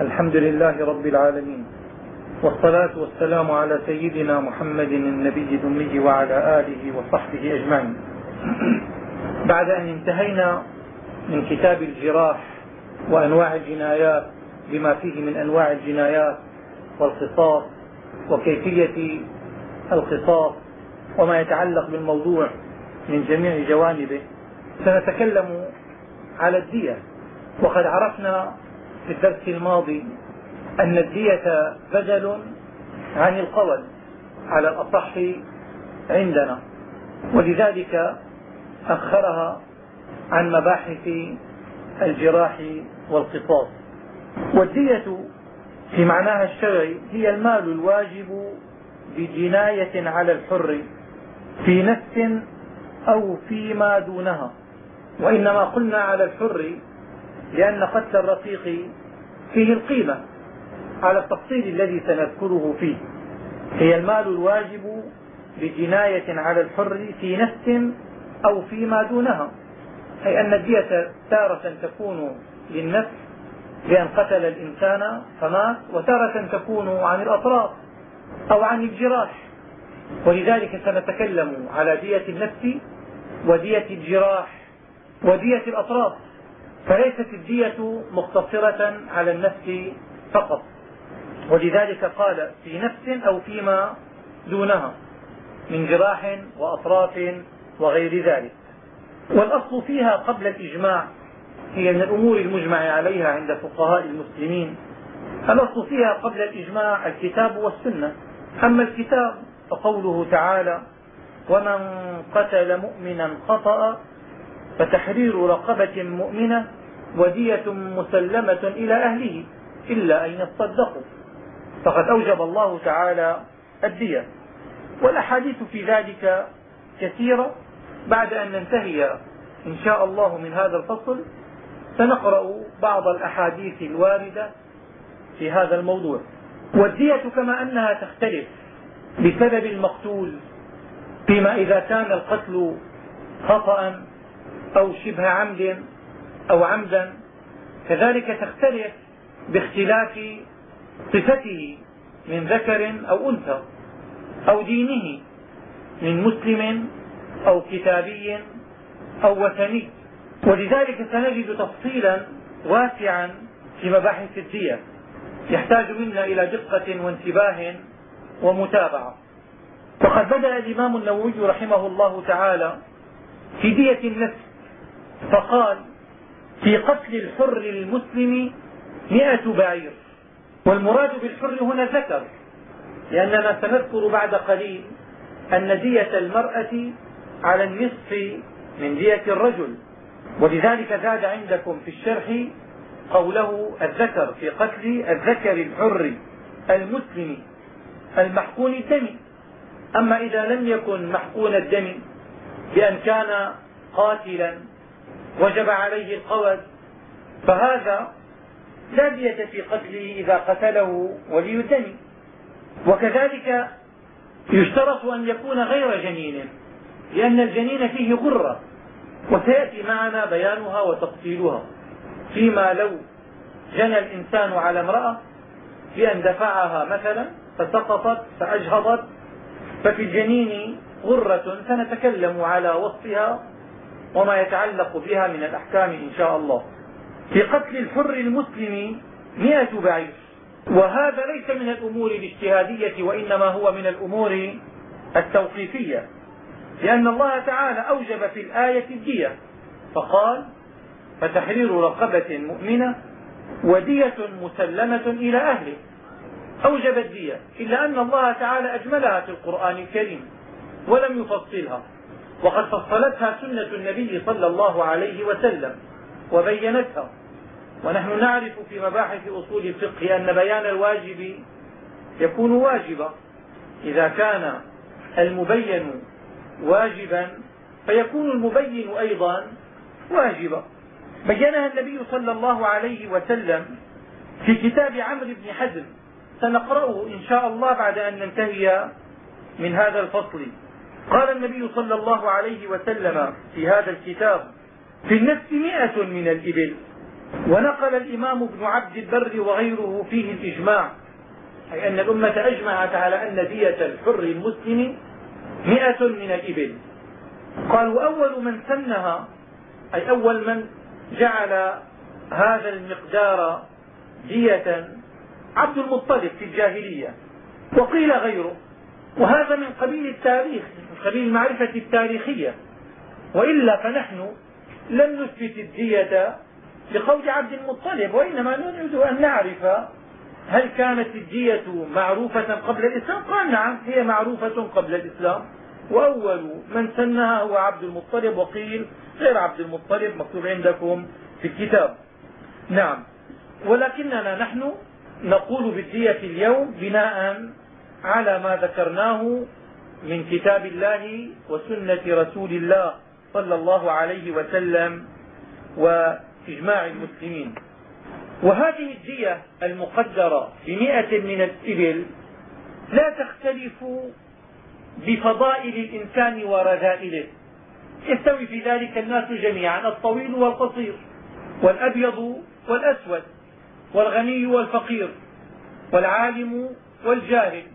الحمد لله رب العالمين. والصلاة والسلام على سيدنا محمد النبي الأمي وعلى آله وصحبه أجمعين. بعد أن انتهينا من كتاب الجراح وأنواع الجنايات بما فيه من أنواع الجنايات والقصاص وكيفية القصاص وما يتعلق بالموضوع من جميع جوانبه سنتكلم على الدية. وقد عرفنا في الدرس الماضي أن الدية بدل عن القول على الأصح عندنا ولذلك أخرها عن مباحث الجراح والقصاص. والدية في معناها الشرعي هي المال الواجب بجناية على الحر في نفس أو فيما دونها وإنما قلنا على الحر لأن قتل الرقيق فيه القيمة. على التفصيل الذي سنذكره فيه. هي المال الواجب بجناية على الحر في نفس أو فيما دونها. أي أن الدية تارة تكون للنفس بأن قتل الإنسان فمات وتارة تكون عن الأطراف أو عن الجراح. ولذلك سنتكلم على دية النفس ودية الجراح ودية الأطراف. فليست الدية مقتصرة على النفس فقط. ولذلك قال في نفس أو فيما دونها من جراح وأطراف وغير ذلك. والأصل فيها قبل الإجماع هي من الأمور المجمع عليها عند فقهاء المسلمين. الأصل فيها قبل الإجماع الكتاب والسنة. أما الكتاب فقوله تعالى ومن قتل مؤمنا خطأ فتحرير رقبة مؤمنة ودية مسلمة إلى أهله إلا أن يصدقوا. فقد أوجب الله تعالى الدية. والأحاديث في ذلك كثيرة. بعد أن ننتهي إن شاء الله من هذا الفصل سنقرأ بعض الأحاديث الواردة في هذا الموضوع. والدية كما أنها تختلف بسبب المقتول فيما إذا كان القتل خطأ أو شبه عمد أو عمدا كذلك تختلف باختلاف صفته من ذكر أو أنثى أو دينه من مسلم أو كتابي أو وثني. ولذلك سنجد تفصيلا واسعا في مباحث الدية. يحتاج منا إلى دقة وانتباه ومتابعة. وقد بدأ الإمام النووي رحمه الله تعالى في دية النفس فقال في قتل الحر المسلم مئة بعير والمراد بالحر هنا ذكر لأننا سنذكر بعد قليل أن دية المرأة على النصف من دية الرجل ولذلك زاد عندكم في الشرح قوله الذكر في قتل الذكر الحر المسلم المحقون الدم. أما إذا لم يكن محقون الدم بأن كان قاتلا وجب عليه القود فهذا لا دية في قتله إذا قتله ولي الدم وكذلك يشترط أن يكون غير جنين لأن الجنين فيه غرة وسيأتي معنا بيانها وتفصيلها. فيما لو جنى الإنسان على امرأة بأن دفعها مثلا فسقطت فأجهضت ففي الجنين غرة سنتكلم على وصفها وما يتعلق بها من الأحكام إن شاء الله. في قتل الحر المسلم مئة بعير. وهذا ليس من الأمور الاجتهادية وإنما هو من الأمور التوقيفية. لأن الله تعالى أوجب في الآية الدية. فقال فتحرير رقبة مؤمنة ودية مسلمة إلى أهله. أوجب الدية. إلا أن الله تعالى أجملها في القرآن الكريم ولم يفصلها. وقد فصلتها سنة النبي صلى الله عليه وسلم وبينتها. ونحن نعرف في مباحث أصول الفقه أن بيان الواجب يكون واجبا. إذا كان المبين واجبا فيكون المبين أيضا واجبا. بينها النبي صلى الله عليه وسلم في كتاب عمرو بن حزم. سنقرأه إن شاء الله بعد أن ننتهي من هذا الفصل. قال النبي صلى الله عليه وسلم في هذا الكتاب في النفس مئة من الإبل. ونقل الإمام ابن عبد البر وغيره فيه الإجماع. أي أن الأمة أجمعت على أن دية الحر المسلم م من الإبل. قال وأول من سنها أي أول من جعل هذا المقدار دية عبد المطلب في الجاهلية. وقيل غيره. وهذا من قبيل التاريخ من قبيل المعرفة التاريخية. وإلا فنحن لم نثبت الدية لقول عبد المطلب وإنما نريد أن نعرف هل كانت الدية معروفة قبل الإسلام؟ قال نعم هي معروفة قبل الإسلام. وأول من سنها هو عبد المطلب وقيل غير عبد المطلب مكتوب عندكم في الكتاب. نعم ولكننا نحن نقول بالدية اليوم بناء على ما ذكرناه من كتاب الله وسنة رسول الله صلى الله عليه وسلم وإجماع المسلمين. وهذه الدية المقدرة بمئة من الإبل لا تختلف بفضائل الإنسان ورذائله. يستوي في ذلك الناس جميعا الطويل والقصير والأبيض والأسود والغني والفقير والعالم والجاهل.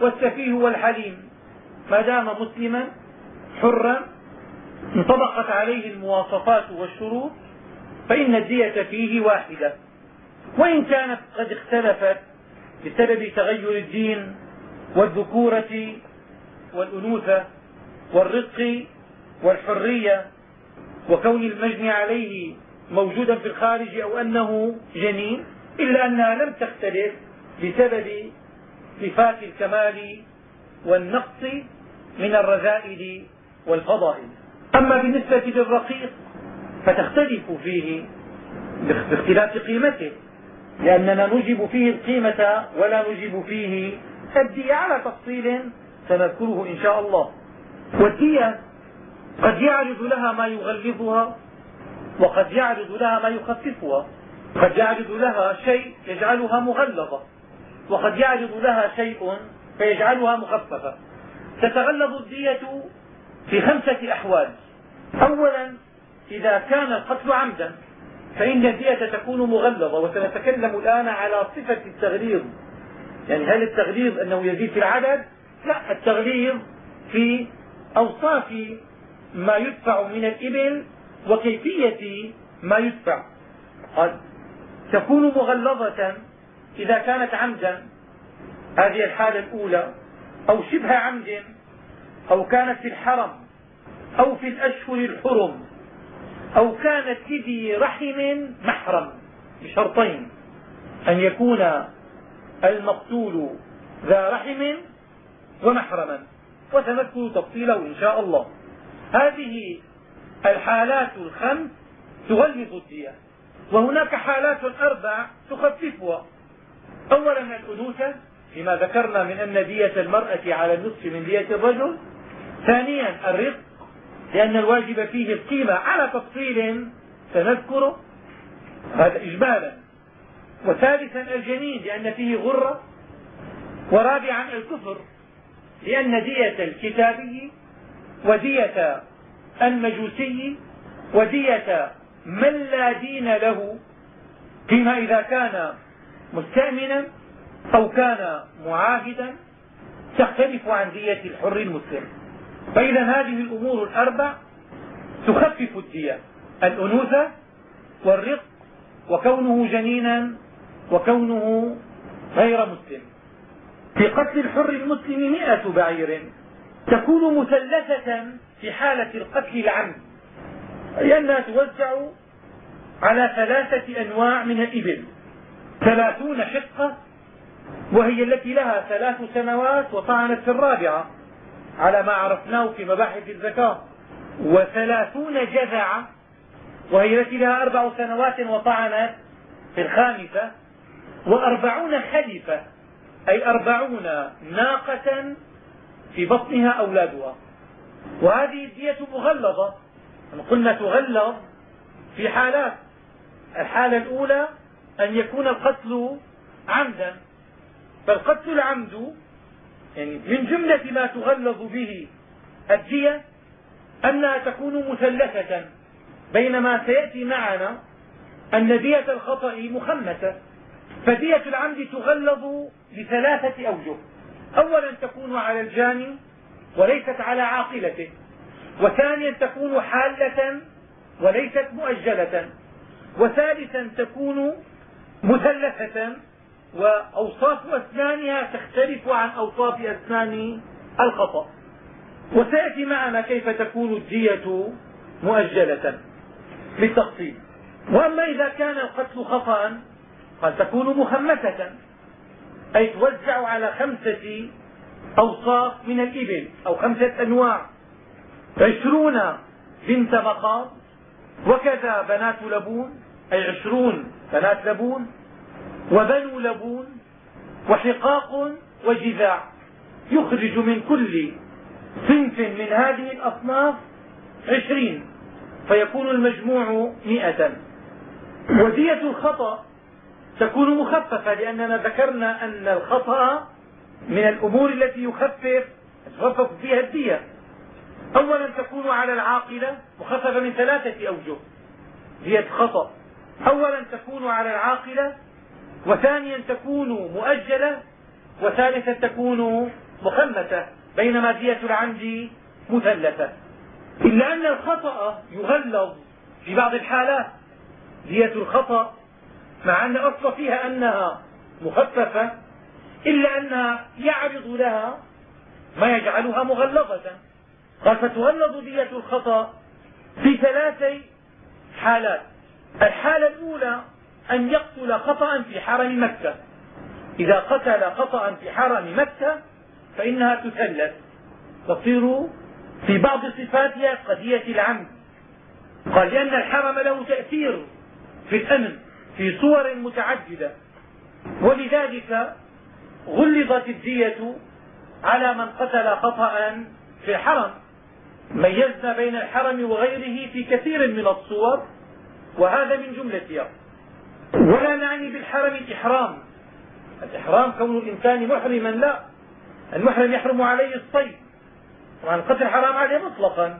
والسفيه والحليم. ما دام مسلما حرا انطبقت عليه المواصفات والشروط فإن الدية فيه واحدة. وإن كانت قد اختلفت بسبب تغير الدين والذكورة والأنوثة والرق والحرية وكون المجني عليه موجودا في الخارج أو أنه جنين إلا أنها لم تختلف بسبب صفات الكمال والنقص من الرذائل والفضائل. أما بالنسبة للرقيق فتختلف فيه باختلاف قيمته لأننا نجب فيه القيمة ولا نجب فيه الدية على تفصيل سنذكره إن شاء الله. والدية قد يعرض لها ما يغلظها وقد يعرض لها ما يخففها. قد يعرض لها شيء يجعلها مغلظة. وقد يعرض لها شيء فيجعلها مخففة. تتغلظ الدية في خمسة أحوال. أولا إذا كان القتل عمدا فإن الدية تكون مغلظة وسنتكلم الآن على صفة التغليظ. يعني هل التغليظ أنه يزيد في العدد؟ لا التغليظ في أوصاف ما يدفع من الإبل وكيفية ما يدفع. قد تكون مغلظة إذا كانت عمدا هذه الحالة الأولى أو شبه عمد أو كانت في الحرم أو في الأشهر الحرم أو كانت لذي رحم محرم بشرطين أن يكون المقتول ذا رحم ومحرما. وسنذكر تفصيله إن شاء الله. هذه الحالات الخمس تغلظ الدية. وهناك حالات أربع تخففها. أولا الأنوثة لما ذكرنا من أن دية المرأة على النصف من دية الرجل. ثانيا الرق لأن الواجب فيه القيمة على تفصيل سنذكره هذا إجمالا. وثالثا الجنين لأن فيه غرة. ورابعا الكفر لأن دية الكتابي ودية المجوسي ودية من لا دين له. فيما إذا كان مستأمنا أو كان معاهدا تختلف عن دية الحر المسلم. فإذا هذه الأمور الأربع تخفف الدية الأنوثة والرق وكونه جنينا وكونه غير مسلم. في قتل الحر المسلم م بعير تكون مثلثة في حالة القتل العمد لأنها توزع على ثلاثة أنواع من الإبل. ثلاثون حقة وهي التي لها ثلاث سنوات وطعنت في الرابعة على ما عرفناه في مباحث الزكاة وثلاثون جذعة وهي التي لها أربع سنوات وطعنت في الخامسة. وأربعون خلفة أي أربعون ناقة في بطنها أولادها وهذه الدية مغلظة قلنا تغلظ في حالات الحالة الأولى أن يكون القتل عمدا. فالقتل العمد يعني من جملة ما تغلظ به الدية أنها تكون مثلثة بينما سيأتي معنا أن دية الخطأ مخمسة. فدية العمد تغلظ بثلاثة أوجه. أولا تكون على الجاني وليست على عاقلته. وثانيا تكون حالة وليست مؤجلة. وثالثا تكون مثلثة وأوصاف أسنانها تختلف عن أوصاف أسنان الخطأ. وسيأتي معنا كيف تكون الدية مؤجلة. بالتفصيل. وأما إذا كان القتل خطأ قد تكون مخمسة. أي توزع على خمسة أوصاف من الإبل أو خمسة أنواع. عشرون بنت مخاض وكذا بنات لبون. أي عشرون بنات لبون وبنو لبون وحقاق وجذاع يخرج من كل صنف من هذه الأصناف عشرين فيكون المجموع مئة. ودية الخطأ تكون مخففة لأننا ذكرنا أن الخطأ من الأمور التي يخفف تخفف فيها الدية. أولا تكون على العاقلة مخففة من ثلاثة أوجه دية خطأ. أولا تكون على العاقلة وثانيا تكون مؤجلة وثالثا تكون مخمسة بينما دية العمد مثلثة. إلا أن الخطأ يغلظ في بعض الحالات. دية الخطأ مع أن الأصل فيها أنها مخففة إلا أنها يعرض لها ما يجعلها مغلظة. قال فتغلظ دية الخطأ في ثلاث حالات. الحالة الأولى أن يقتل خطأ في حرم مكة. إذا قتل خطأ في حرم مكة فإنها تثلث تصير في بعض صفاتها قضية العمد. قال لأن الحرم له تأثير في الأمن في صور متعددة. ولذلك غلظت الدية على من قتل خطأ في الحرم ميزنا بين الحرم وغيره في كثير من الصور. وهذا من جملتها ولا نعني بالحرم الإحرام الإحرام كون الإنسان محرما لا. المحرم يحرم عليه الصيد. طبعا القتل حرام عليه مطلقا.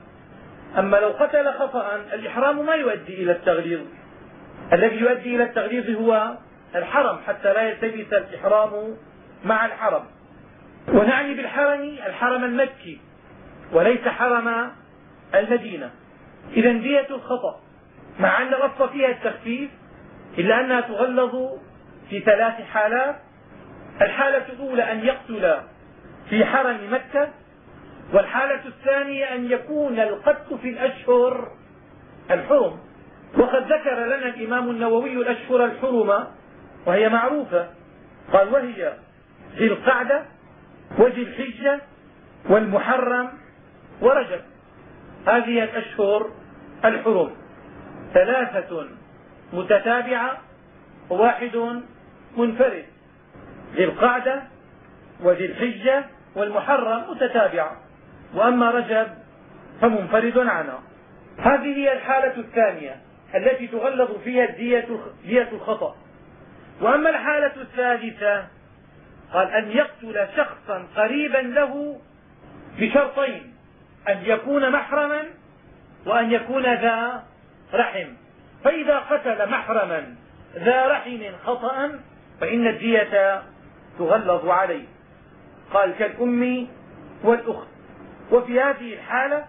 أما لو قتل خطأ الإحرام ما يؤدي إلى التغليظ. الذي يؤدي إلى التغليظ هو الحرم حتى لا يلتبس الإحرام مع الحرم. ونعني بالحرم الحرم المكي وليس حرم المدينة. إذا دية الخطأ. مع أن الاصل فيها التخفيف إلا أنها تغلظ في ثلاث حالات. الحالة الأولى أن يقتل في حرم مكة والحالة الثانية أن يكون القتل في الأشهر الحرم. وقد ذكر لنا الإمام النووي الأشهر الحرم وهي معروفة. قال وهي ذي القعدة وذي الحجة والمحرم ورجب. هذه الأشهر الحرم. ثلاثة متتابعة وواحد منفرد ذي القعدة وذي الحجة والمحرم متتابعة. وأما رجب فمنفرد عنها. هذه هي الحالة الثانية التي تغلظ فيها الدية دية الخطأ. وأما الحالة الثالثة قال أن يقتل شخصا قريبا له بشرطين أن يكون محرما وأن يكون ذا رحم. فإذا قتل محرما ذا رحم خطأ فإن الدية تغلظ عليه. قال كالأم والأخت. وفي هذه الحالة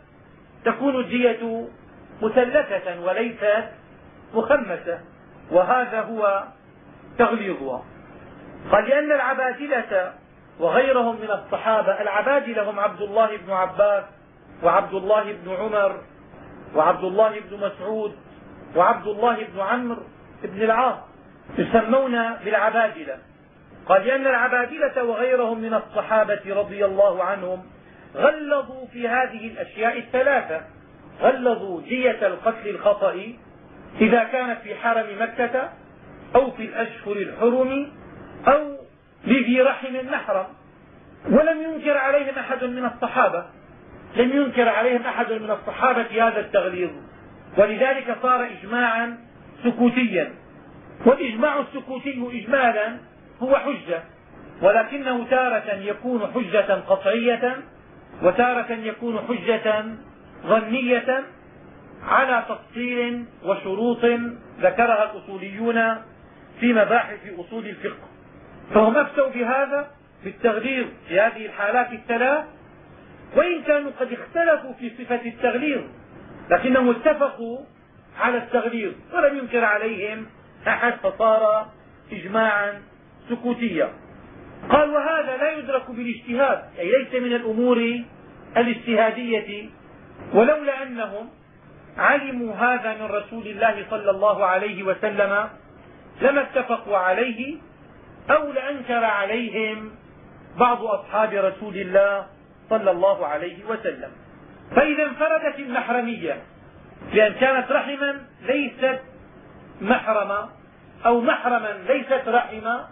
تكون الدية مثلثة وليست مخمسة وهذا هو تغليظها. قال لأن العبادلة وغيرهم من الصحابة العبادلة هم عبد الله بن عباس وعبد الله بن عمر وعبد الله بن مسعود وعبد الله بن عمرو بن العاص يسمون بالعبادلة. قال لأن العبادلة وغيرهم من الصحابة رضي الله عنهم غلظوا في هذه الأشياء الثلاثة. غلظوا دية القتل الخطأ إذا كانت في حرم مكة أو في الأشهر الحرم أو لذي رحم محرم. ولم ينكر عليهم أحد من الصحابة. لم ينكر عليهم أحد من الصحابة هذا التغليظ. ولذلك صار إجماعا سكوتيا. والإجماع السكوتي إجمالا هو حجة. ولكنه تارة يكون حجة قطعية وتارة يكون حجة ظنية على تفصيل وشروط ذكرها الأصوليون في مباحث أصول الفقه. فهم أفتوا بهذا بالتغليظ في هذه الحالات الثلاث وإن كانوا قد اختلفوا في صفة التغليظ لكنهم اتفقوا على التغليظ ولم ينكر عليهم أحد فصار إجماعا سكوتيا. قال وهذا لا يدرك بالاجتهاد أي ليس من الأمور الاجتهادية. ولولا أنهم علموا هذا من رسول الله صلى الله عليه وسلم لما اتفقوا عليه أو لأنكر عليهم بعض أصحاب رسول الله صلى الله عليه وسلم. فإذا انفردت المحرمية بأن كانت رحما ليست محرمة أو محرما ليست رحمة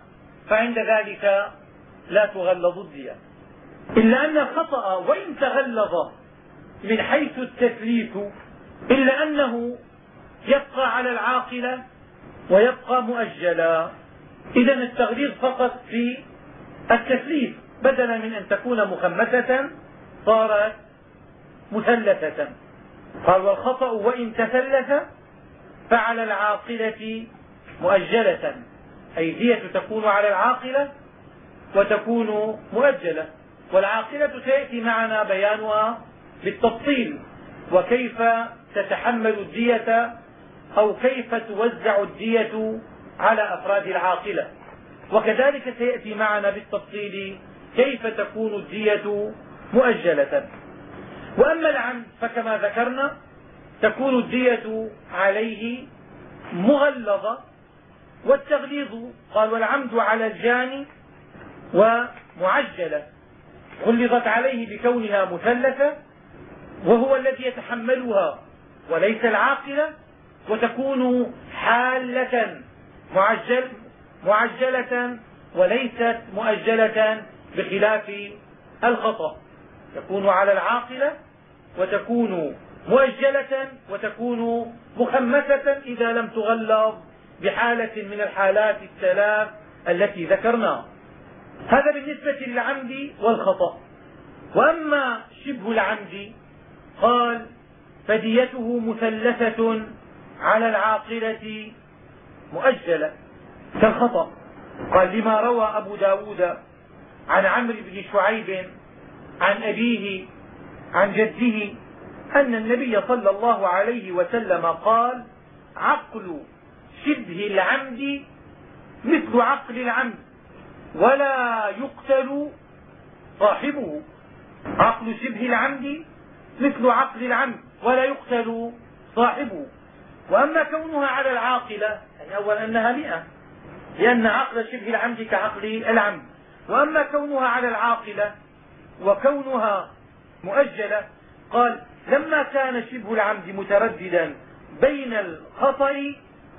فعند ذلك لا تغلظ الدية إلا أن الخطأ وإن تغلظ من حيث التثليث إلا أنه يبقى على العاقلة ويبقى مؤجلا. إذا التغليظ فقط في التثليث بدلا من أن تكون مخمسة صارت مثلثة. قال والخطأ وإن تثلث فعلى العاقلة مؤجلة. أي دية تكون على العاقلة وتكون مؤجلة. والعاقلة سيأتي معنا بيانها بالتفصيل. وكيف تتحمل الدية أو كيف توزع الدية على أفراد العاقلة. وكذلك سيأتي معنا بالتفصيل كيف تكون الدية مؤجلة؟ وأما العمد فكما ذكرنا تكون الدية عليه مغلظة والتغليظ قال والعمد على الجاني ومعجلة غلظت عليه بكونها مثلثة وهو الذي يتحملها وليس العاقلة وتكون حالة معجل معجلة وليست مؤجلة بخلاف الخطأ. تكون على العاقلة وتكون مؤجلة وتكون مخمسة إذا لم تغلظ بحالة من الحالات الثلاث التي ذكرناها هذا بالنسبة للعمد والخطأ. وأما شبه العمد قال فديته مثلثة على العاقلة مؤجلة كالخطأ. قال لما روى أبو ب داود عن عمرو بن شعيب عن أبيه عن جده أن النبي صلى الله عليه وسلم قال عقل شبه العمد مثل عقل العمد ولا يقتل صاحبه. عقل شبه العمد مثل عقل العمد ولا يقتل صاحبه. وأما كونها على العاقلة يعني أولا أنها مئة لأن عقل شبه العمد كعقل العمد. وأما كونها على العاقلة وكونها مؤجلة قال لما كان شبه العمد مترددا بين الخطأ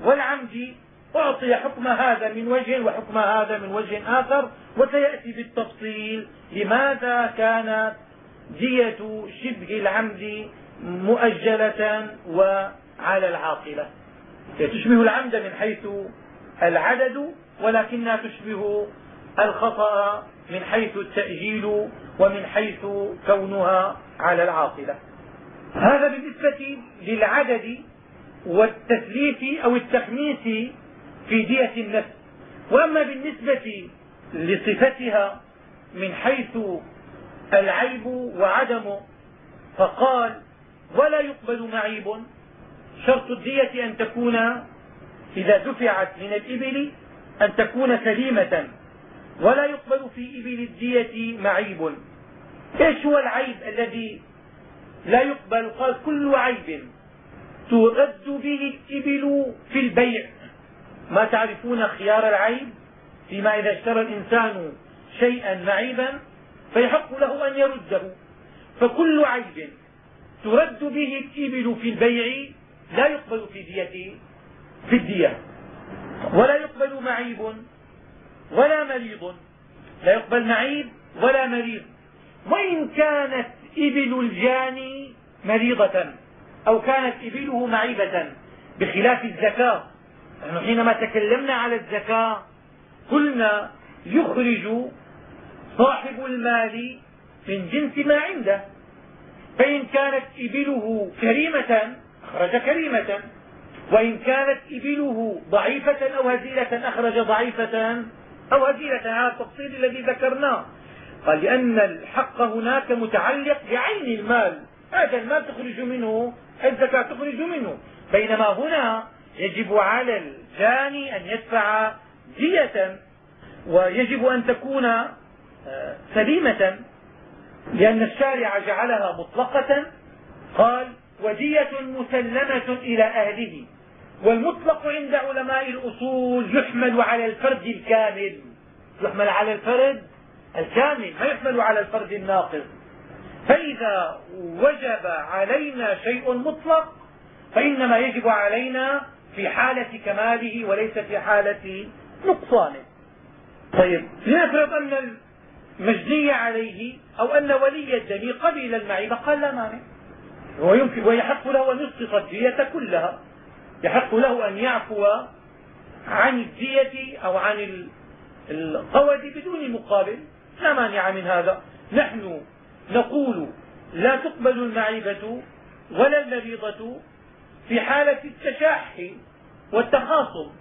والعمد أعطي حكم هذا من وجه وحكم هذا من وجه آخر وسيأتي بالتفصيل لماذا كانت دية شبه العمد مؤجلة وعلى العاقلة. تشبه العمد من حيث العدد ولكنها تشبه الخطأ من حيث التأجيل ومن حيث كونها على العاقلة. هذا بالنسبة للعدد والتثليث أو التخميس في دية النفس. وأما بالنسبة لصفتها من حيث العيب وعدمه فقال ولا يقبل معيب. شرط الدية أن تكون إذا دفعت من الإبل أن تكون سليمة. ولا يقبل في إبل الدية معيب. إيش هو العيب الذي لا يقبل؟ قال كل عيب ترد به الإبل في البيع. ما تعرفون خيار العيب؟ فيما إذا اشترى الإنسان شيئا معيبا فيحق له أن يرده. فكل عيب ترد به الإبل في البيع لا يقبل في دية في الدية. ولا يقبل معيب. ولا مريض. لا يقبل معيب ولا مريض. وإن كانت إبل الجاني مريضة أو كانت إبله معيبة بخلاف الزكاة نحن حينما تكلمنا على الزكاة قلنا يخرج صاحب المال من جنس ما عنده. فإن كانت إبله كريمة أخرج كريمة. وإن كانت إبله ضعيفة أو هزيلة أخرج ضعيفة. أو هزيلة هذا التفصيل الذي ذكرناه. قال لأن الحق هناك متعلق بعين المال. هذا المال تخرج منه الزكاة تخرج منه. بينما هنا يجب على الجاني أن يدفع دية ويجب أن تكون آه، سليمة لأن الشارع جعلها مطلقة. قال ودية مسلمة إلى أهله. والمطلق عند علماء الأصول يحمل على الفرد الكامل. يحمل على الفرد الكامل ما يحمل على الفرد الناقص. فإذا وجب علينا شيء مطلق فإنما يجب علينا في حالة كماله وليس في حالة نقصانه. طيب لنفرض أن المجني عليه أو أن ولي الدم قبل المعيبة قال لا مانع. ويمكن ويحق له أن يسقط الدية كلها. يحق له أن يعفو عن الدية أو عن القود بدون مقابل. لا مانع من هذا. نحن نقول لا تقبل المعيبة ولا المريضة في حالة التشاح والتخاصم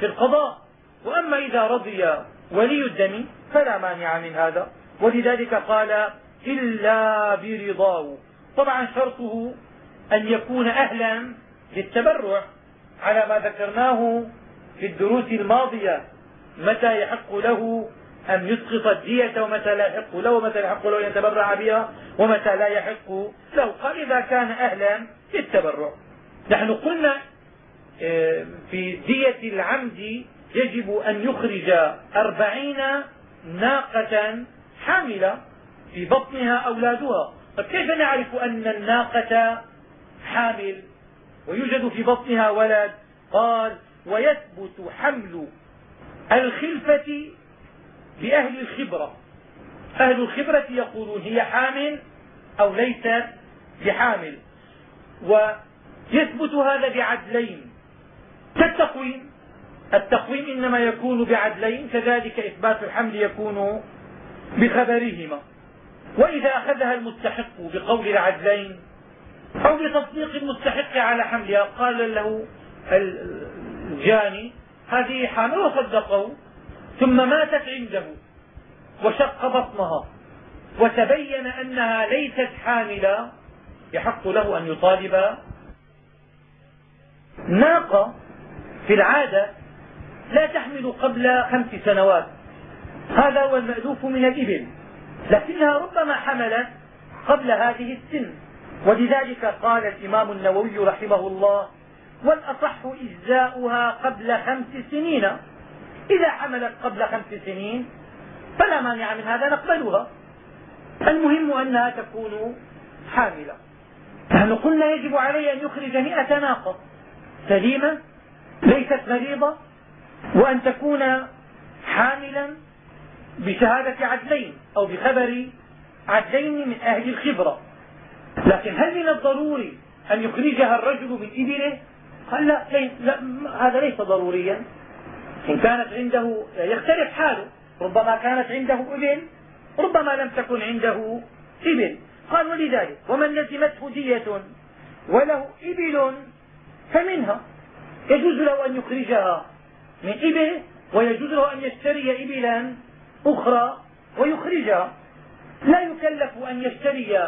في القضاء. وأما إذا رضي ولي الدم فلا مانع من هذا. ولذلك قال إلا برضاه. طبعا شرطه أن يكون أهلا للتبرع على ما ذكرناه في الدروس الماضية. متى يحق له أن يسقط الدية ومتى لا يحق له ومتى يحق له أن يتبرع بها ومتى لا يحق له. قال إذا كان أهلا للتبرع. نحن قلنا آه، في دية العمد يجب أن يخرج أربعين ناقة حاملة في بطنها أولادها. طب كيف نعرف أن الناقة حامل؟ ويوجد في بطنها ولد. قال ويثبت حمل الخلفة بأهل الخبرة. أهل الخبرة يقولون هي حامل أو ليست بحامل. ويثبت هذا بعدلين كالتقويم. التقويم إنما يكون بعدلين كذلك إثبات الحمل يكون بخبرهما. وإذا أخذها المستحق بقول العدلين أو بتصديق المستحق على حملها قال له الجاني هذه حامل وصدقه ثم ماتت عنده وشق بطنها وتبين أنها ليست حاملة. يحق له أن يطالب. ناقة في العادة لا تحمل قبل خمس سنوات. هذا هو المألوف من الإبل لكنها ربما حملت قبل هذه السن. ولذلك قال الإمام النووي رحمه الله والأصح إجزاؤها قبل خمس سنين. إذا حملت قبل خمس سنين فلا مانع من هذا نقبلها المهم أنها تكون حاملة. نحن قلنا يجب عليه أن يخرج مئة ناقة. سليمة ليست مريضة. وأن تكون حاملا بشهادة عدلين أو بخبر عدلين من أهل الخبرة. لكن هل من الضروري أن يخرجها الرجل من إبله؟ قال لا, لا هذا ليس ضروريا. إن كانت عنده يختلف حاله. ربما كانت عنده إبل ربما لم تكن عنده إبل. قال ولذلك ومن لزمته دية وله إبل فمنها. يجوز له أن يخرجها من إبل ويجوز له أن يشتري إبلا أخرى ويخرجها. لا يكلف أن يشتري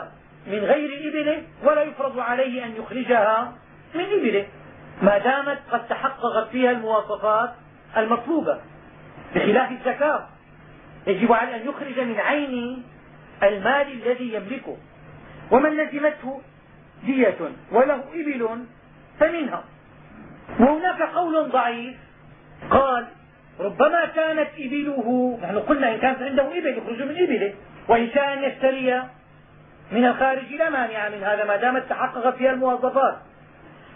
من غير إبله ولا يفرض عليه أن يخرجها من إبله. ما دامت قد تحققت فيها المواصفات المطلوبة بخلاف الزكاة يجب عليه أن يخرج من عين المال الذي يملكه. ومن لزمته دية وله إبل فمنها. وهناك قول ضعيف قال ربما كانت إبله نحن قلنا إن كانت عنده إبل يخرج من إبله. وإن شاء أن يشتري من الخارج لا مانع من هذا ما دامت تحقق فيها المواصفات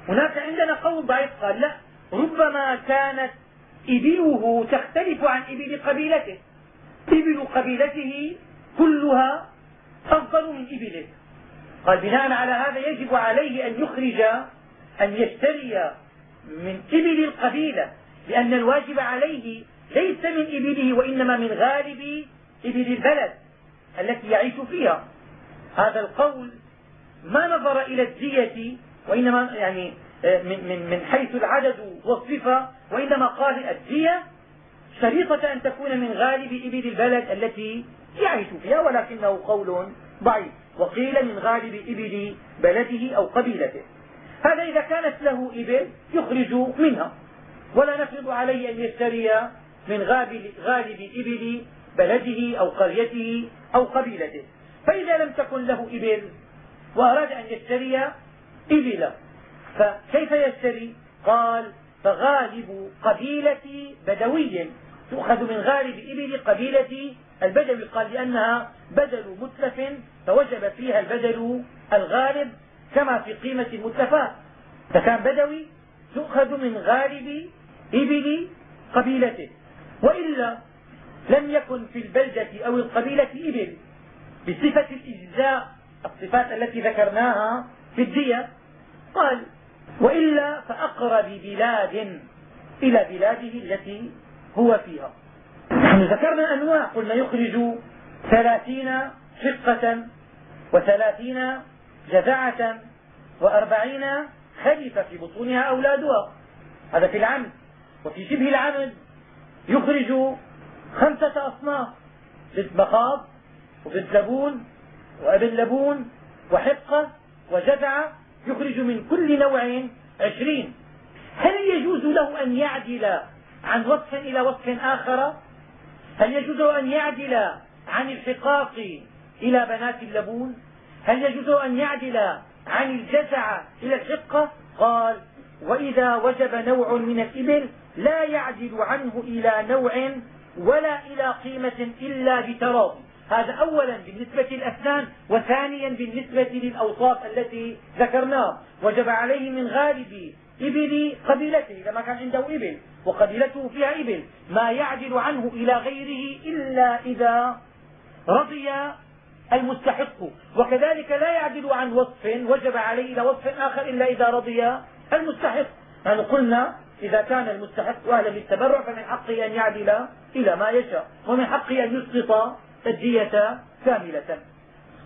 هناك عندنا قول ضعيف قال لا ربما كانت إبله تختلف عن إبل قبيلته. إبل قبيلته كلها أفضل من إبله. قال بناء على هذا يجب عليه أن يخرج أن يشتري من إبل القبيلة لأن الواجب عليه ليس من إبله وإنما من غالب إبل البلد التي يعيش فيها. هذا القول ما نظر إلى الدية وإنما يعني آه، من, من, من حيث العدد والصفة وإنما قال الدية شريطة أن تكون من غالب إبل البلد التي يعيش فيها ولكنه قول ضعيف. وقيل من غالب إبل بلده أو قبيلته. هذا إذا كانت له إبل يخرج منها. ولا نفرض عليه أن يشتري من غالب, غالب إبل بلده أو قريته أو قبيلته. فإذا لم تكن له إبل وأراد أن يشتري إبلا فكيف يشتري؟ قال فغالب قبيلة بدوي تؤخذ من غالب إبل قبيلة البدوي. قال لأنها بدل متلف فوجب فيها البدل الغالب كما في قيمة المتلفات. فكان بدوي تؤخذ من غالب إبل قبيلته. وإلا لم يكن في البلدة أو القبيلة إبل. بصفة الإجزاء الصفات التي ذكرناها في الدية. قال وإلا فأقرب بلاد إلى بلاده التي هو فيها. نحن ذكرنا أنواع قلنا يخرج ثلاثين شقة وثلاثين جذعة وأربعين خليفة في بطونها أولادها. هذا في العمد وفي شبه العمد يخرج خمسة أصناف بنت مخاض وبنت لبون وابن لبون وحقة وجذعة يخرج من كل نوع عشرين. هل يجوز له أن يعدل عن وصف إلى وصف آخر؟ هل يجوز له أن يعدل عن الحقاق إلى بنات اللبون؟ هل يجوز له أن يعدل عن الجزع إلى الحقة؟ قال وإذا وجب نوع من الإبل لا يعدل عنه إلى نوع ولا إلى قيمة إلا بتراضي. هذا أولا بالنسبة للأسنان وثانيا بالنسبة للأوصاف التي ذكرناها. وجب عليه من غالب إبل قبيلته إذا ما كان عنده إبل وقبيلته فيها إبل ما يعدل عنه إلى غيره إلا إذا رضي المستحق. وكذلك لا يعدل عن وصف وجب عليه إلى وصف آخر إلا إذا رضي المستحق. يعني قلنا إذا كان المستحق أهلا للتبرع فمن حقه أن يعدل إلى ما يشاء ومن حقه أن يسقط الدية كاملة.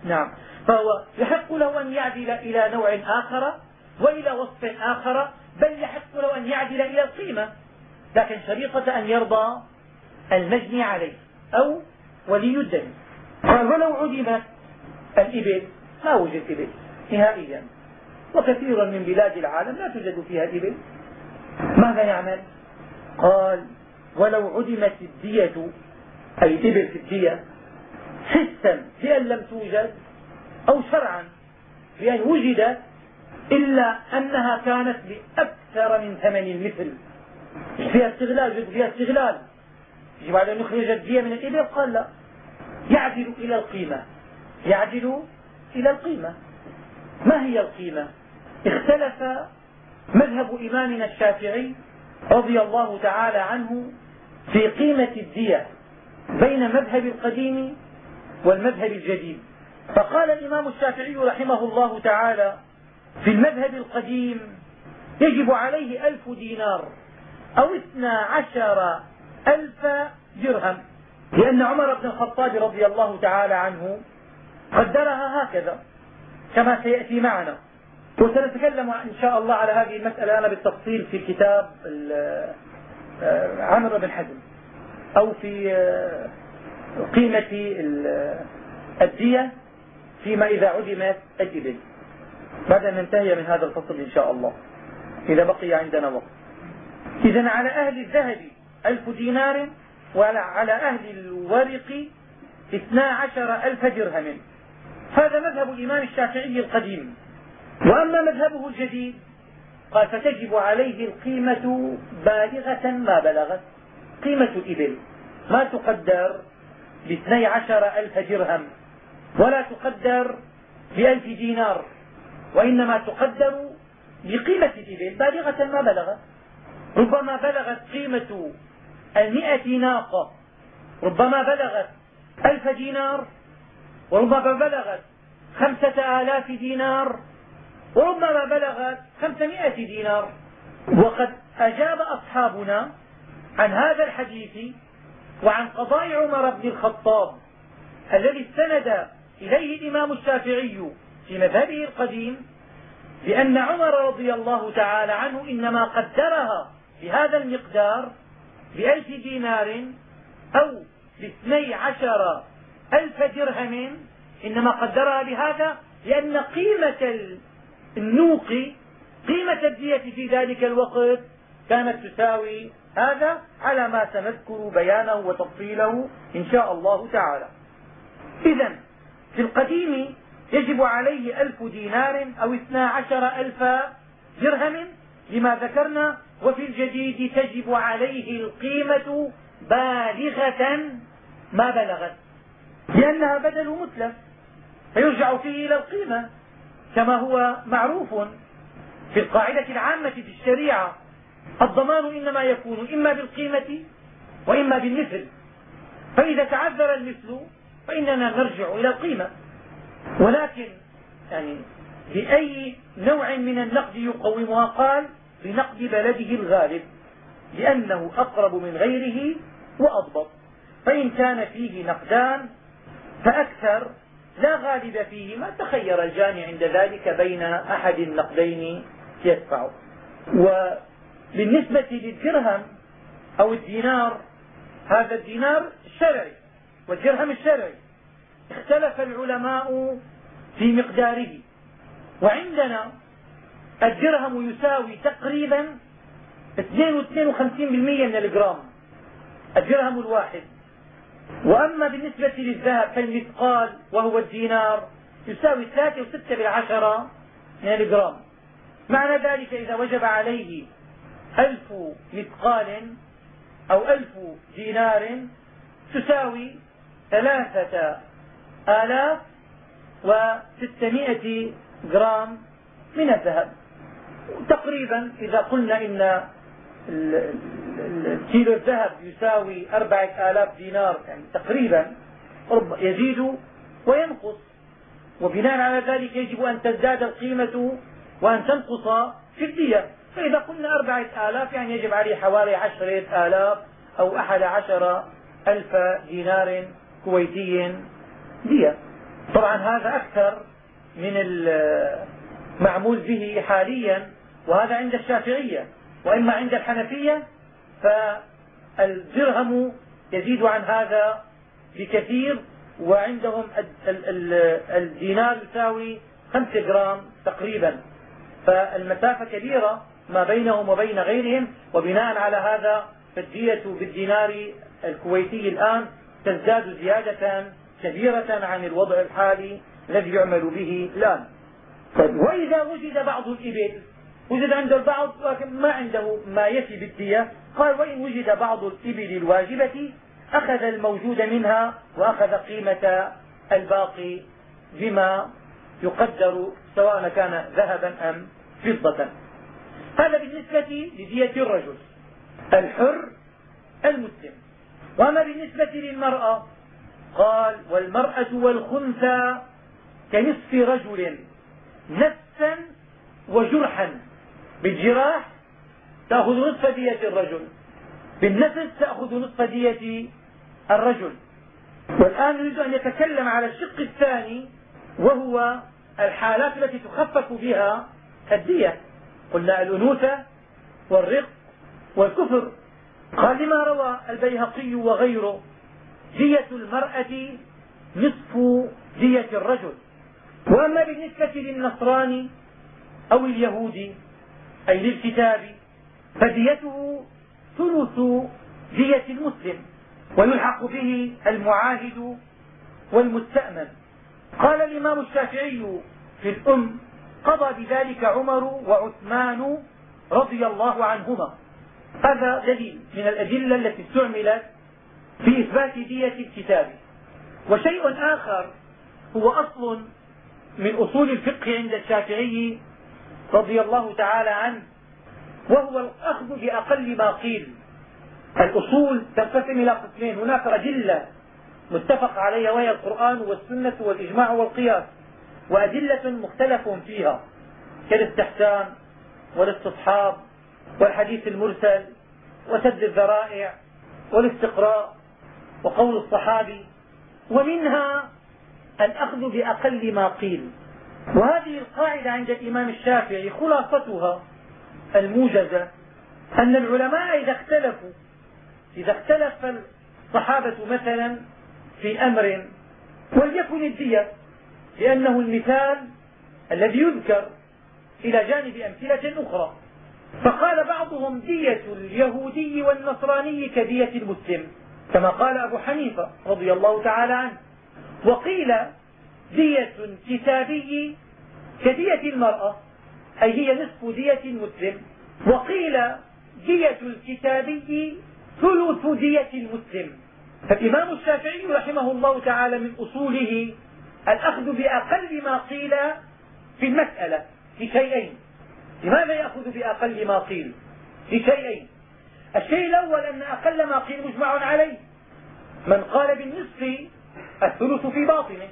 نعم. فهو يحق له أن يعدل إلى نوع آخر وإلى وصف آخر بل يحق له أن يعدل إلى القيمة. لكن شريطة أن يرضى المجني عليه أو ولي الدم ولو عدمت الإبل ما وجد إبل نهائيا. وكثيرا من بلاد العالم لا توجد فيها إبل. ماذا يعمل؟ قال ولو عدمت الدية أي إبل في الدية حسا بأن لم توجد أو شرعا بأن وجدت إلا أنها كانت بأكثر من ثمن المثل. فيها استغلال فيها استغلال. يجب على أن يخرج الدية من الإبل؟ قال لا. يعدل إلى القيمة. يعدل إلى القيمة. ما هي القيمة؟ اختلف مذهب إمامنا الشافعي رضي الله تعالى عنه في قيمة الدية بين مذهب القديم والمذهب الجديد. فقال الإمام الشافعي رحمه الله تعالى في المذهب القديم يجب عليه ألف دينار أو اثنا عشر ألف درهم. لأن عمر بن الخطاب رضي الله تعالى عنه قدرها هكذا كما سيأتي معنا. وسنتكلم إن شاء الله على هذه المسألة أنا بالتفصيل في كتاب آه، عمرو بن حزم أو في آه، قيمة الدية فيما إذا عدمت الإبل بعد أن ننتهي من هذا الفصل إن شاء الله. إذا بقي عندنا وقت. إذا على أهل الذهب ألف دينار وعلى أهل الورق اثنا عشر ألف درهم. هذا مذهب الإمام الشافعي القديم. وأما مذهبه الجديد قال فتجب عليه القيمة بالغة ما بلغت. قيمة الإبل ما تقدر باثني عشر ألف درهم. ولا تقدر بألف دينار. وإنما تقدر بقيمة الإبل بالغة ما بلغت ربما بلغت قيمة المئة ناقة. ربما بلغت ألف دينار. وربما بلغت خمسة آلاف دينار. وربما بلغت خمسمائة دينار. وقد أجاب أصحابنا عن هذا الحديث وعن قضاء عمر بن الخطاب الذي استند إليه الإمام الشافعي في مذهبه القديم لأن عمر رضي الله تعالى عنه إنما قدرها بهذا المقدار بألف دينار أو باثني عشر ألف درهم إنما قدرها بهذا لأن قيمة النوق قيمة الدية في ذلك الوقت كانت تساوي هذا على ما سنذكر بيانه وتفصيله إن شاء الله تعالى. إذا في القديم يجب عليه ألف دينار أو اثنا عشر ألف درهم لما ذكرنا وفي الجديد تجب عليه القيمة بالغة ما بلغت لأنها بدل متلف فيرجع فيه إلى القيمة كما هو معروف في القاعدة العامة في الشريعة. الضمان إنما يكون إما بالقيمة وإما بالمثل. فإذا تعذر المثل فإننا نرجع إلى القيمة. ولكن يعني بأي نوع من النقد يقومها قال بنقد بلده الغالب لأنه أقرب من غيره وأضبط. فإن كان فيه نقدان فأكثر لا غالب فيه ما تخير الجاني عند ذلك بين أحد النقدين يدفعه وبالنسبة للدرهم أو الدينار هذا الدينار الشرعي والدرهم الشرعي. اختلف العلماء في مقداره. وعندنا الدرهم يساوي تقريبا 52% من الجرام الدرهم الواحد. وأما بالنسبة للذهب فالمثقال وهو الدينار يساوي ثلاثة وستة بالعشرة من الجرام. معنى ذلك إذا وجب عليه ألف مثقال أو ألف دينار تساوي ثلاثة آلاف وستمائة جرام من الذهب. تقريبا إذا قلنا إن كيلو الذهب يساوي أربعة آلاف دينار يعني تقريبا يزيد وينقص. وبناء على ذلك يجب أن تزداد القيمة وأن تنقص في الدية. فإذا قلنا أربعة آلاف يعني يجب عليه حوالي عشرة آلاف أو أحد عشر ألف دينار كويتي دية طبعا هذا أكثر من المعمول به حاليا وهذا عند الشافعية. وإما عند الحنفية فالدرهم يزيد عن هذا بكثير وعندهم الدينار يساوي خمسة جرام تقريبا. فالمسافة كبيرة ما بينهم وبين غيرهم وبناء على هذا فالدية بالدينار الكويتي الآن تزداد زيادة كبيرة عن الوضع الحالي الذي يعمل به الآن. طيب وإذا وجد بعض الإبل وجد عند البعض ما عنده ما يفي بالدية قال وإن وجد بعض الإبل الواجبة أخذ الموجود منها وأخذ قيمة الباقي بما يقدر سواء كان ذهبا أم فضة. هذا بالنسبة لدية الرجل. الحر المسلم. وأما بالنسبة للمرأة قال والمرأة والخنثى كنصف رجل نفسا وجرحا. بالجراح تأخذ نصف دية الرجل بالنفس تأخذ نصف دية الرجل. والآن نريد أن يتكلم على الشق الثاني وهو الحالات التي تخفف بها الدية. قلنا الأنوثة والرق والكفر قال لما روى البيهقي وغيره دية المرأة نصف دية الرجل وأما بالنسبة للنصراني أو اليهودي أي للكتاب فديته ثلث دية المسلم ويلحق به المعاهد والمستأمن قال الإمام الشافعي في الأم قضى بذلك عمر وعثمان رضي الله عنهما. هذا دليل من الأدلة التي استعملت في إثبات دية الكتاب. وشيء آخر هو أصل من أصول الفقه عند الشافعي رضي الله تعالى عنه وهو الأخذ بأقل ما قيل. الأصول تنقسم إلى قسمين هناك أدلة متفق عليها وهي القرآن والسنة والإجماع والقياس. وأدلة مختلف فيها كالاستحسان والاستصحاب والحديث المرسل وسد الذرائع والاستقراء وقول الصحابي ومنها الأخذ بأقل ما قيل. وهذه القاعدة عند الإمام الشافعي خلاصتها الموجزة أن العلماء إذا اختلفوا إذا اختلف الصحابة مثلا في أمر وليكن الدية لأنه المثال الذي يذكر إلى جانب أمثلة أخرى. فقال بعضهم دية اليهودي والنصراني كدية المسلم كما قال أبو حنيفة رضي الله تعالى عنه. وقيل دية الكتابي كدية المرأة أي هي نصف دية المسلم. وقيل دية الكتابي ثلث دية المسلم. فالإمام الشافعي رحمه الله تعالى من أصوله الأخذ بأقل ما قيل في المسألة لشيئين. لماذا يأخذ بأقل ما قيل؟ لشيئين. الشيء الأول أن أقل ما قيل مجمع عليه. من قال بالنصف الثلث في باطنه.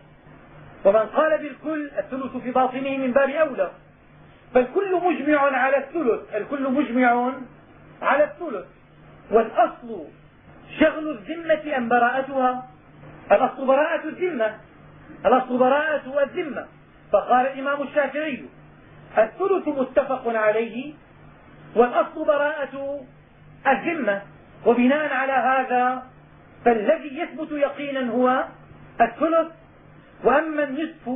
ومن قال بالكل الثلث في باطنه من باب أولى. فالكل مجمع على الثلث. الكل مجمع على الثلث. والأصل شغل الذمة أم براءتها؟ الأصل براءة الذمة. الأصل براءة الذمة فقال الإمام الشافعي الثلث متفق عليه والأصل براءة الذمة. وبناء على هذا فالذي يثبت يقينا هو الثلث. وأما النصف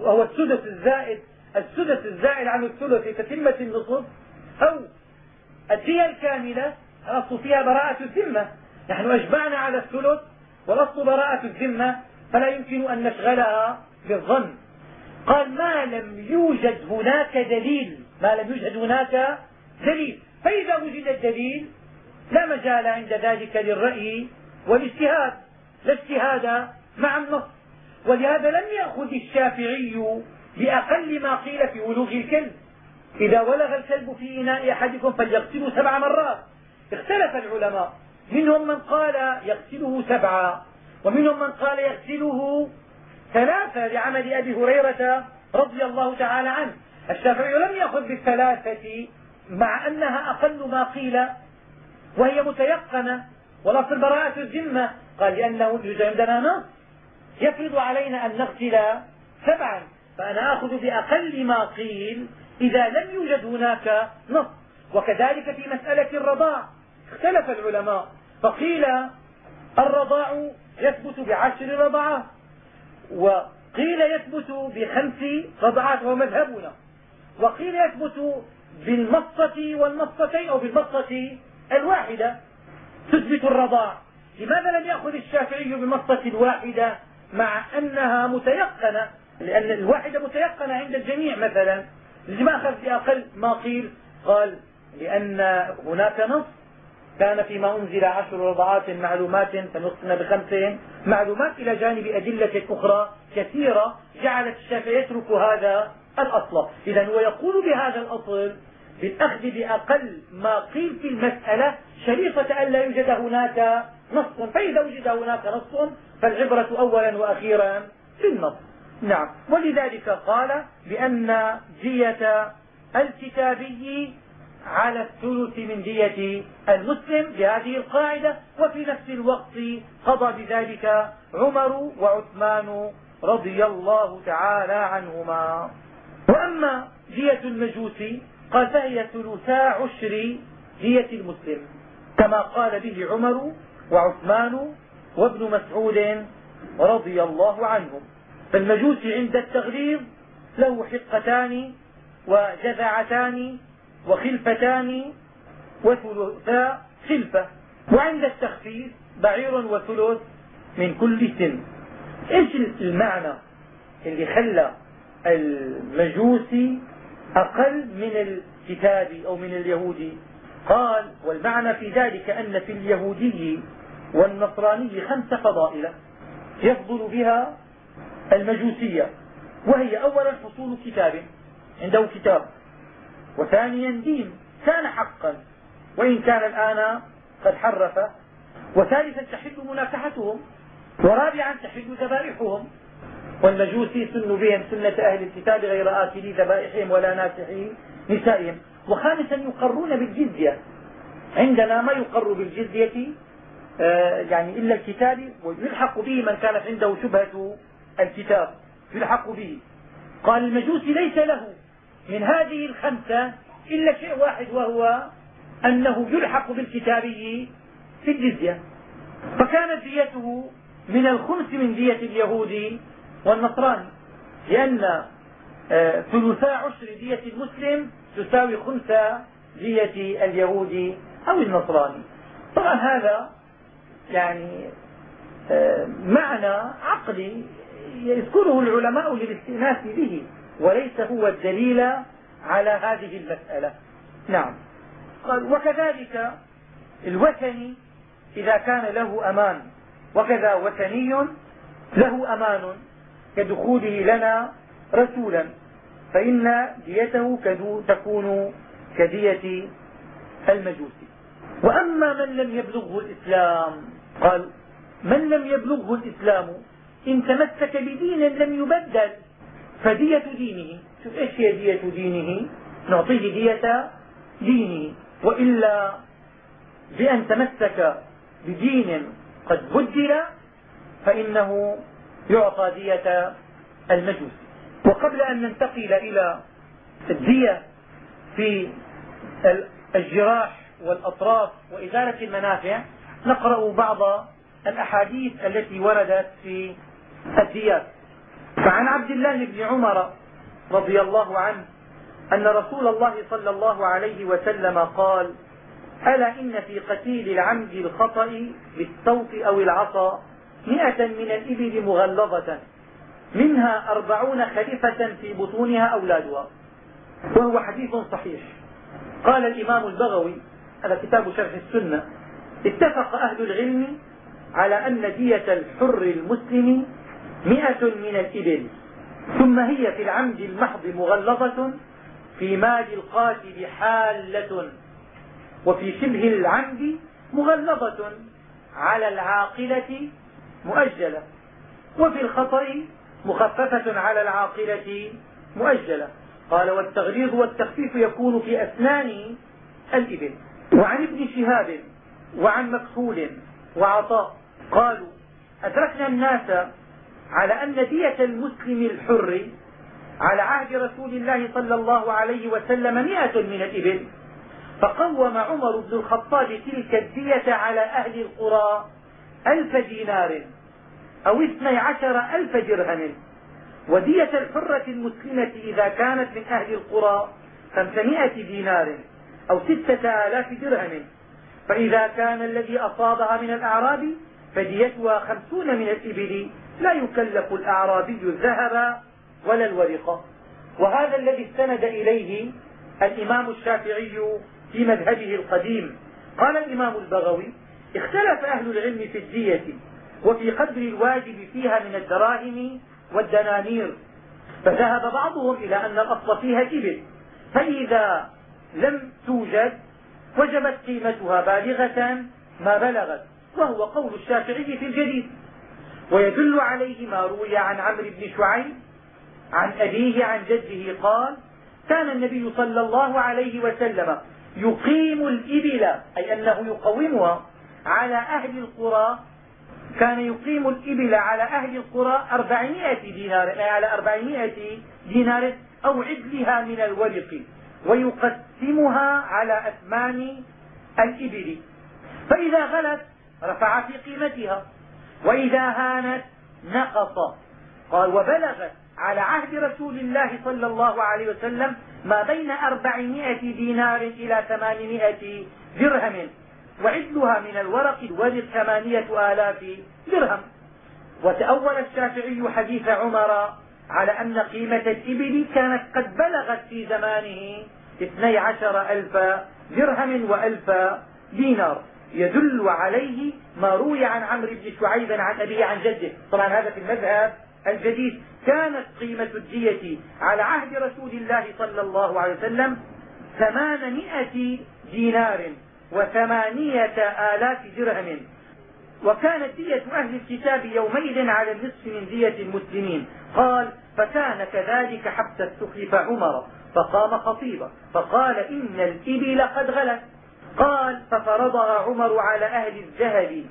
وهو السدس الزائد السدس الزائد عن الثلث لتتمة النصف أو الدية الكاملة الأصل فيها براءة الذمة. نحن أجمعنا على الثلث والأصل براءة الذمة. فلا يمكن أن نشغلها بالظن. قال ما لم يوجد هناك دليل ما لم يوجد هناك دليل. فإذا وجد الدليل لا مجال عند ذلك للرأي والاجتهاد. لا اجتهاد مع النص. ولهذا لم يأخذ الشافعي بأقل ما قيل في ولوغ الكلب إذا ولغ الكلب في إناء أحدكم فليغسله سبع مرات. اختلف العلماء. منهم من قال يغسله سبعا ومنهم من قال يغسله ثلاثة لعمل أبي هريرة رضي الله تعالى عنه. الشافعي لم يأخذ بالثلاثة مع أنها أقل ما قيل وهي متيقنة. والاصل براءة الذمة. قال لأنه يوجد عندنا نص. يفرض علينا أن نغسل سبعا فأنا آخذ بأقل ما قيل إذا لم يوجد هناك نص. وكذلك في مسألة الرضاع اختلف العلماء. فقيل الرضاع يثبت بعشر رضعات وقيل يثبت بخمس رضعات وهو مذهبنا وقيل يثبت بالمصة والمصتين أو بالمصة الواحدة تثبت الرضاع. لماذا لم يأخذ الشافعي بالمصة الواحدة مع أنها متيقنة؟ لأن الواحدة متيقنة عند الجميع مثلا. لما أخذ بأقل؟ ما قيل؟ قال لأن هناك نص كان فيما أنزل عشر رضعات معلومات فنصن بخمس معلومات إلى جانب أدلة أخرى كثيرة جعلت الشافعي يترك هذا الأصل. إذا هو يقول بهذا الأصل بالأخذ بأقل ما قيل في المسألة شريطة أن لا يوجد هناك نص. فإذا وجد هناك نص فالعبرة أولا وأخيرا في النص. نعم. ولذلك قال بأن دية الكتابي على الثلث من دية المسلم بهذه القاعدة وفي نفس الوقت قضى بذلك عمر وعثمان رضي الله تعالى عنهما. وأما دية المجوس قال فهي ثلثا عشر دية المسلم كما قال به عمر وعثمان وابن مسعود رضي الله عنهم. فالمجوس عند التغليظ له حقتان وجذعتان وخلفتان وثلثا خلفة. وعند التخفيف بعير وثلث من كل سن. إيش المعنى اللي خلى المجوسي أقل من الكتابي أو من اليهودي قال والمعنى في ذلك أن في اليهودي والنصراني خمس فضائل يفضل بها المجوسية وهي أولا حصول كتاب. عنده كتاب. وثانيا دين. كان حقا. وإن كان الآن قد حرف. وثالثا تحل مناكحتهم. ورابعا تحل ذبائحهم. والمجوسي سن بهم سنة أهل الكتاب غير آكلي ذبائحهم ولا ناسحي نسائهم. وخامسا يقرون بالجزية. عندنا ما يقر بالجزية آه، يعني إلا الكتاب ويلحق به من كانت عنده شبهة الكتاب. يلحق به. قال المجوسي ليس له. من هذه الخمسة إلا شيء واحد وهو أنه يلحق بالكتابي في الجزية. فكانت ديته من الخمس من دية اليهود والنصراني لأن آه، ثلثا عشر دية المسلم تساوي خمس دية اليهود أو النصراني. طبعا هذا يعني آه، معنى عقلي يذكره العلماء للاستئناس به. وليس هو الدليل على هذه المسألة. نعم. وكذلك الوثني إذا كان له أمان وكذا وثني له أمان كدخوله لنا رسولا فإن ديته تكون كدية المجوس. وأما من لم يبلغه الإسلام قال من لم يبلغه الإسلام إن تمسك بدين لم يبدل. فدية دينه. شوف إيش هي دية دينه؟ نعطيه دية دينه. وإلا بأن تمسك بدين قد بدل فإنه يعطى دية المجوس. وقبل أن ننتقل إلى الدية في الجراح والأطراف وإزالة المنافع نقرأ بعض الأحاديث التي وردت في الديات. فعن عبد الله بن عمر رضي الله عنه أن رسول الله صلى الله عليه وسلم قال ألا إن في قتيل العمد الخطأ بالصوت أو العصا مئة من الإبل مغلظة منها أربعون خلفة في بطونها أولادها. وهو حديث صحيح. قال الإمام البغوي هذا كتاب شرح السنة اتفق أهل العلم على أن دية الحر المسلم مئة من الإبل. ثم هي في العمد المحض مغلظة في مال القاتل حالة وفي شبه العمد مغلظة. على العاقلة مؤجلة وفي الخطأ مخففة على العاقلة مؤجلة. قال والتغليظ والتخفيف يكون في أسنان الإبل. وعن ابن شهاب وعن مكحول وعطاء قالوا أدركنا الناس على أن دية المسلم الحر على عهد رسول الله صلى الله عليه وسلم مئة من الإبل فقوم عمر بن الخطاب تلك الدية على أهل القرى ألف دينار أو اثني عشر ألف درهم. ودية الحرة المسلمة إذا كانت من أهل القرى خمسمائة دينار أو ستة آلاف درهم. فإذا كان الذي أصابها من الأعراب فديتها خمسون من الإبل. لا يكلف الأعرابي الذهب ولا الورق. وهذا الذي استند إليه الإمام الشافعي في مذهبه القديم. قال الإمام البغوي اختلف أهل العلم في الدية وفي قدر الواجب فيها من الدراهم والدنانير. فذهب بعضهم إلى أن الأصل فيها إبل فإذا لم توجد وجبت قيمتها بالغة ما بلغت. وهو قول الشافعي في الجديد. ويدل عليه ما روي عن عمرو بن شعيب عن أبيه عن جده. قال كان النبي صلى الله عليه وسلم يقيم الإبل أي أنه يقومها على أهل القرى. كان يقيم الإبل على أهل القرى أربعمائة دينار أي على أربعمائة دينار أو عدلها من الورق ويقسمها على أثمان الإبل. فإذا غلت رفع في قيمتها. وإذا هانت نقص. قال وبلغت على عهد رسول الله صلى الله عليه وسلم ما بين أربعمائة دينار إلى ثمانمائة درهم وعدلها من الورق الورق ثمانية آلاف درهم. وتأول الشافعي حديث عمر على أن قيمة الإبل كانت قد بلغت في زمانه اثني عشر ألف درهم وألف دينار. يدل عليه ما روي عن عمرو بن شعيب عن أبيه عن جده. طبعا هذا في المذهب الجديد. كانت قيمة الدية على عهد رسول الله صلى الله عليه وسلم ثمانمائة دينار وثمانية آلاف درهم. وكانت دية أهل الكتاب يومئذ على النصف من دية المسلمين. قال فكان كذلك حتى استخلف عمر فقام خطيبا فقال إن الإبل قد غلت. قال ففرضها عمر على أهل الذهب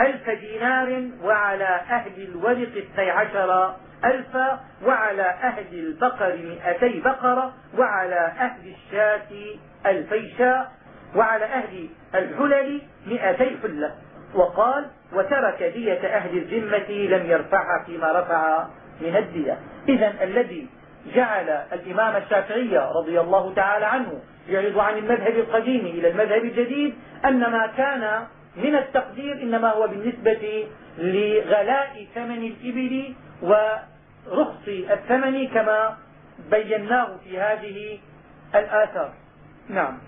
ألف دينار وعلى أهل الورق اثني عشر ألفا وعلى أهل البقر مئتي بقرة وعلى أهل الشاة ألفي شاة وعلى أهل الحلل مئتي حلة. وقال وترك دية أهل الذمة لم يرفعها فيما رفع من الدية. إذا الذي جعل الإمام الشافعي رضي الله تعالى عنه يعرض عن المذهب القديم إلى المذهب الجديد أن ما كان من التقدير إنما هو بالنسبة لغلاء ثمن الإبل ورخص الثمن كما بيناه في هذه الآثار. نعم.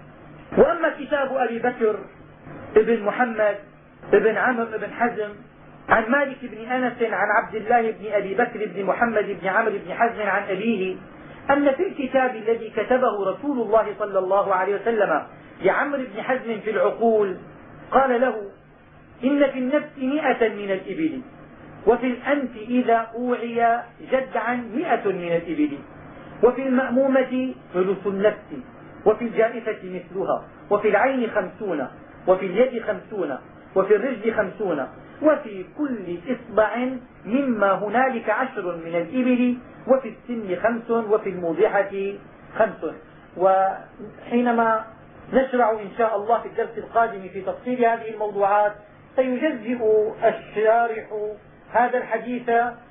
وأما كتاب أبي بكر بن محمد بن عمرو بن حزم عن مالك بن أنس عن عبد الله بن أبي بكر بن محمد بن عمرو بن حزم عن أبيه أن في الكتاب الذي كتبه رسول الله صلى الله عليه وسلم لعمرو بن حزم في العقول قال له إن في النفس مئة من الإبل وفي الأنف إذا أوعي جدعا مئة من الإبل وفي المأمومة ثلث النفس وفي الجائفة مثلها وفي العين خمسون وفي اليد خمسون وفي الرجل خمسون وفي كل إصبع مما هنالك عشر من الإبل وفي السن خمس وفي الموضحة خمس. وحينما نشرع إن شاء الله في الدرس القادم في تفصيل هذه الموضوعات سيجزئ الشارح هذا الحديث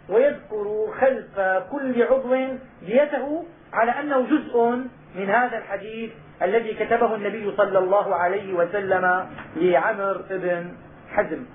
ويذكر خلف كل عضو ديته على أنه جزء من هذا الحديث الذي كتبه النبي صلى الله عليه وسلم لعمر بن حزم.